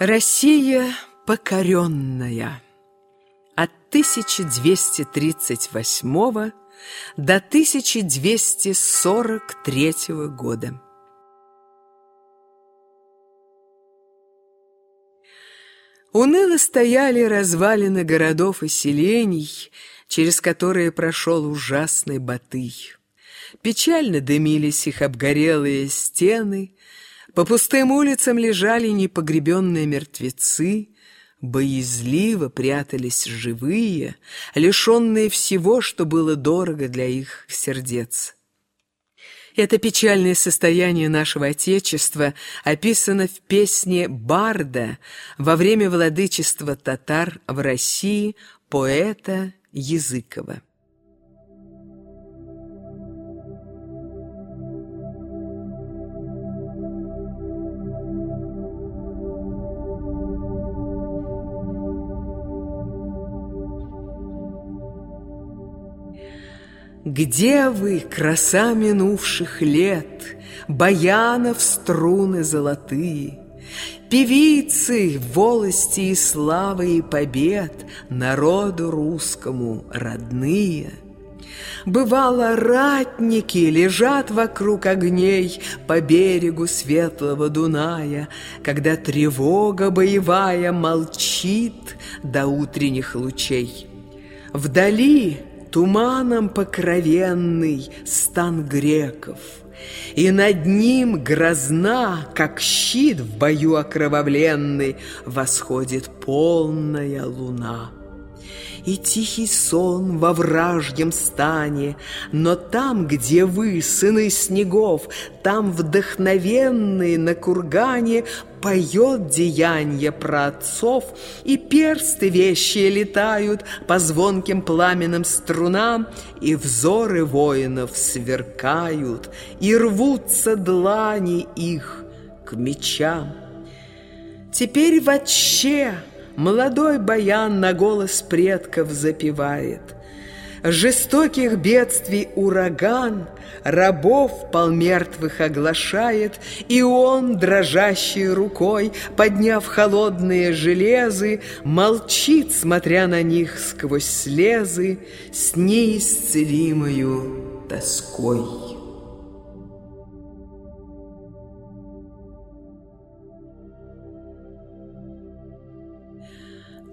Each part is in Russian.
Россия покоренная от 1238 до 1243 года. Уныло стояли развалины городов и селений, через которые прошел ужасный Батый. Печально дымились их обгорелые стены, по пустым улицам лежали непогребенные мертвецы, боязливо прятались живые, лишенные всего, что было дорого для их сердец. Это печальное состояние нашего Отечества описано в песне «Барда» во время владычества татар в России поэта Языкова. Где вы, краса минувших лет, Баянов струны золотые, Певицы, волости и славы и побед Народу русскому родные? Бывало, ратники лежат вокруг огней По берегу светлого Дуная, Когда тревога боевая молчит До утренних лучей. Вдали Туманом покровенный стан греков, И над ним грозна, как щит в бою окровавленный, Восходит полная луна и тихий сон во вражьем стане. Но там, где вы, сыны снегов, там вдохновенные на кургане Поет деяние про отцов, и персты вещи летают По звонким пламенным струнам, И взоры воинов сверкают, И рвутся длани их к мечам. Теперь вообще Молодой баян на голос предков запевает. Жестоких бедствий ураган Рабов полмертвых оглашает, И он, дрожащей рукой, Подняв холодные железы, Молчит, смотря на них сквозь слезы, С неисцелимою тоской.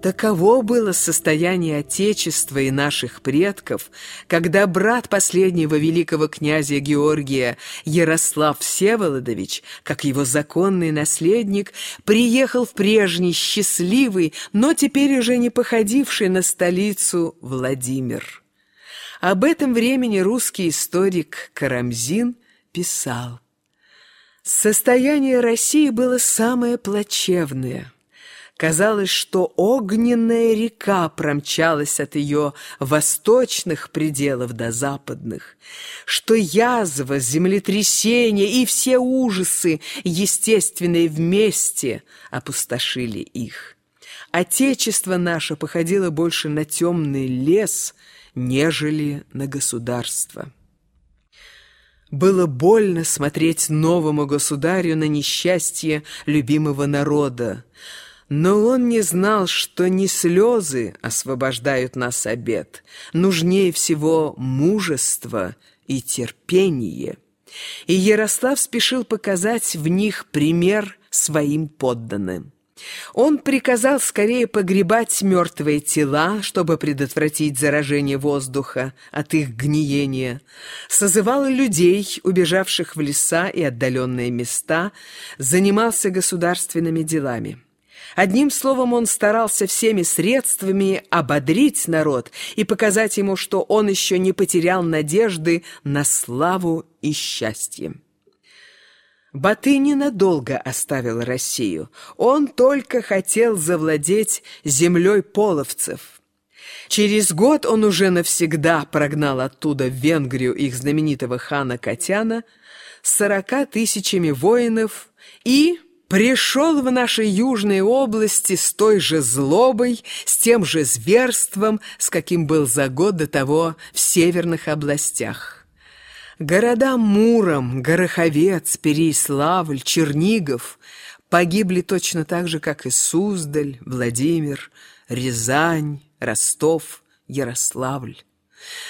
Таково было состояние Отечества и наших предков, когда брат последнего великого князя Георгия Ярослав Всеволодович, как его законный наследник, приехал в прежний счастливый, но теперь уже не походивший на столицу Владимир. Об этом времени русский историк Карамзин писал. Состояние России было самое плачевное – Казалось, что огненная река промчалась от ее восточных пределов до западных, что язва, землетрясение и все ужасы, естественные вместе, опустошили их. Отечество наше походило больше на темный лес, нежели на государство. Было больно смотреть новому государю на несчастье любимого народа, но он не знал, что не слезы освобождают нас обед, нужнее всего мужество и терпение. И Ярослав спешил показать в них пример своим подданным. Он приказал скорее погребать мертвые тела, чтобы предотвратить заражение воздуха от их гниения. Созывал людей, убежавших в леса и отдаленные места, занимался государственными делами. Одним словом, он старался всеми средствами ободрить народ и показать ему, что он еще не потерял надежды на славу и счастье. Баты ненадолго оставил Россию. Он только хотел завладеть землей половцев. Через год он уже навсегда прогнал оттуда в Венгрию их знаменитого хана Катяна с сорока тысячами воинов и пришел в наши южные области с той же злобой, с тем же зверством, с каким был за год до того в северных областях. Города Муром, Гороховец, Переяславль, Чернигов погибли точно так же, как и Суздаль, Владимир, Рязань, Ростов, Ярославль.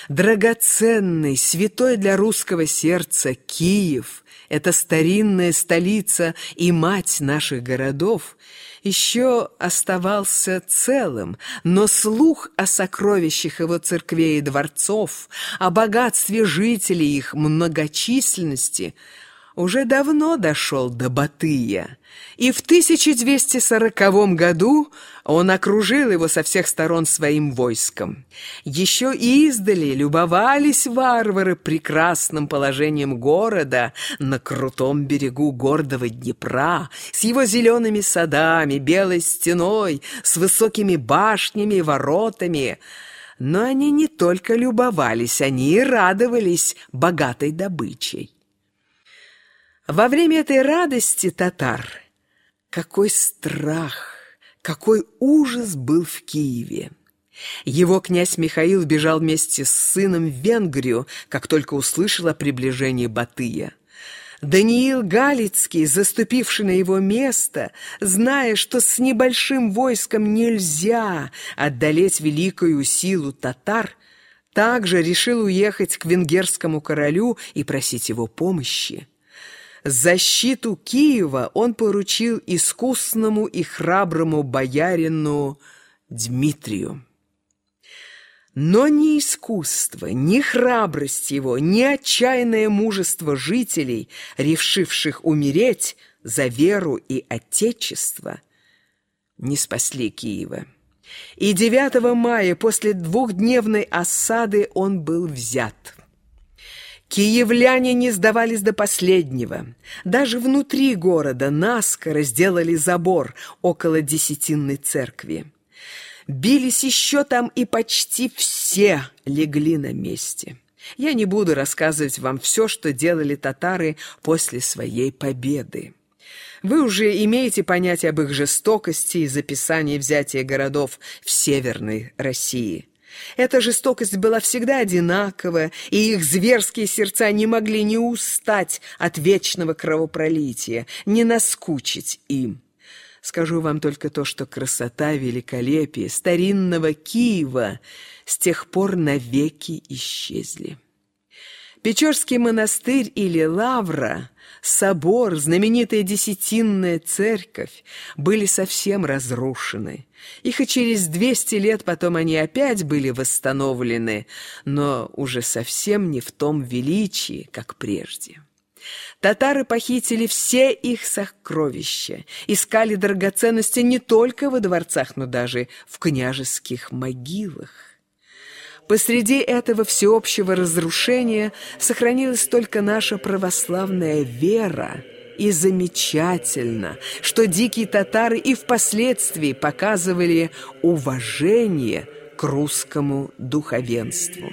Драгоценный, святой для русского сердца Киев, эта старинная столица и мать наших городов, еще оставался целым, но слух о сокровищах его церквей и дворцов, о богатстве жителей их многочисленности – уже давно дошел до Батыя, и в 1240 году он окружил его со всех сторон своим войском. Еще издали любовались варвары прекрасным положением города на крутом берегу гордого Днепра, с его зелеными садами, белой стеной, с высокими башнями и воротами. Но они не только любовались, они и радовались богатой добычей. Во время этой радости татар какой страх, какой ужас был в Киеве. Его князь Михаил бежал вместе с сыном в Венгрию, как только услышал о приближении Батыя. Даниил Галицкий, заступивший на его место, зная, что с небольшим войском нельзя одолеть великую силу татар, также решил уехать к венгерскому королю и просить его помощи. Защиту Киева он поручил искусному и храброму боярину Дмитрию. Но ни искусство, ни храбрость его, ни отчаянное мужество жителей, решивших умереть за веру и отечество, не спасли Киева. И 9 мая после двухдневной осады он был взят. Киевляне не сдавались до последнего. Даже внутри города наскоро сделали забор около Десятинной церкви. Бились еще там и почти все легли на месте. Я не буду рассказывать вам все, что делали татары после своей победы. Вы уже имеете понятие об их жестокости из описания взятия городов в Северной России. Эта жестокость была всегда одинакова, и их зверские сердца не могли не устать от вечного кровопролития, не наскучить им. Скажу вам только то, что красота, великолепие старинного Киева с тех пор навеки исчезли. Печорский монастырь или Лавра, собор, знаменитая Десятинная церковь были совсем разрушены. Их и через 200 лет потом они опять были восстановлены, но уже совсем не в том величии, как прежде. Татары похитили все их сокровища, искали драгоценности не только во дворцах, но даже в княжеских могилах. Посреди этого всеобщего разрушения сохранилась только наша православная вера, и замечательно, что дикие татары и впоследствии показывали уважение к русскому духовенству.